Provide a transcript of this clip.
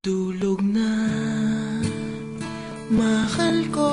Tulog na, mahal ko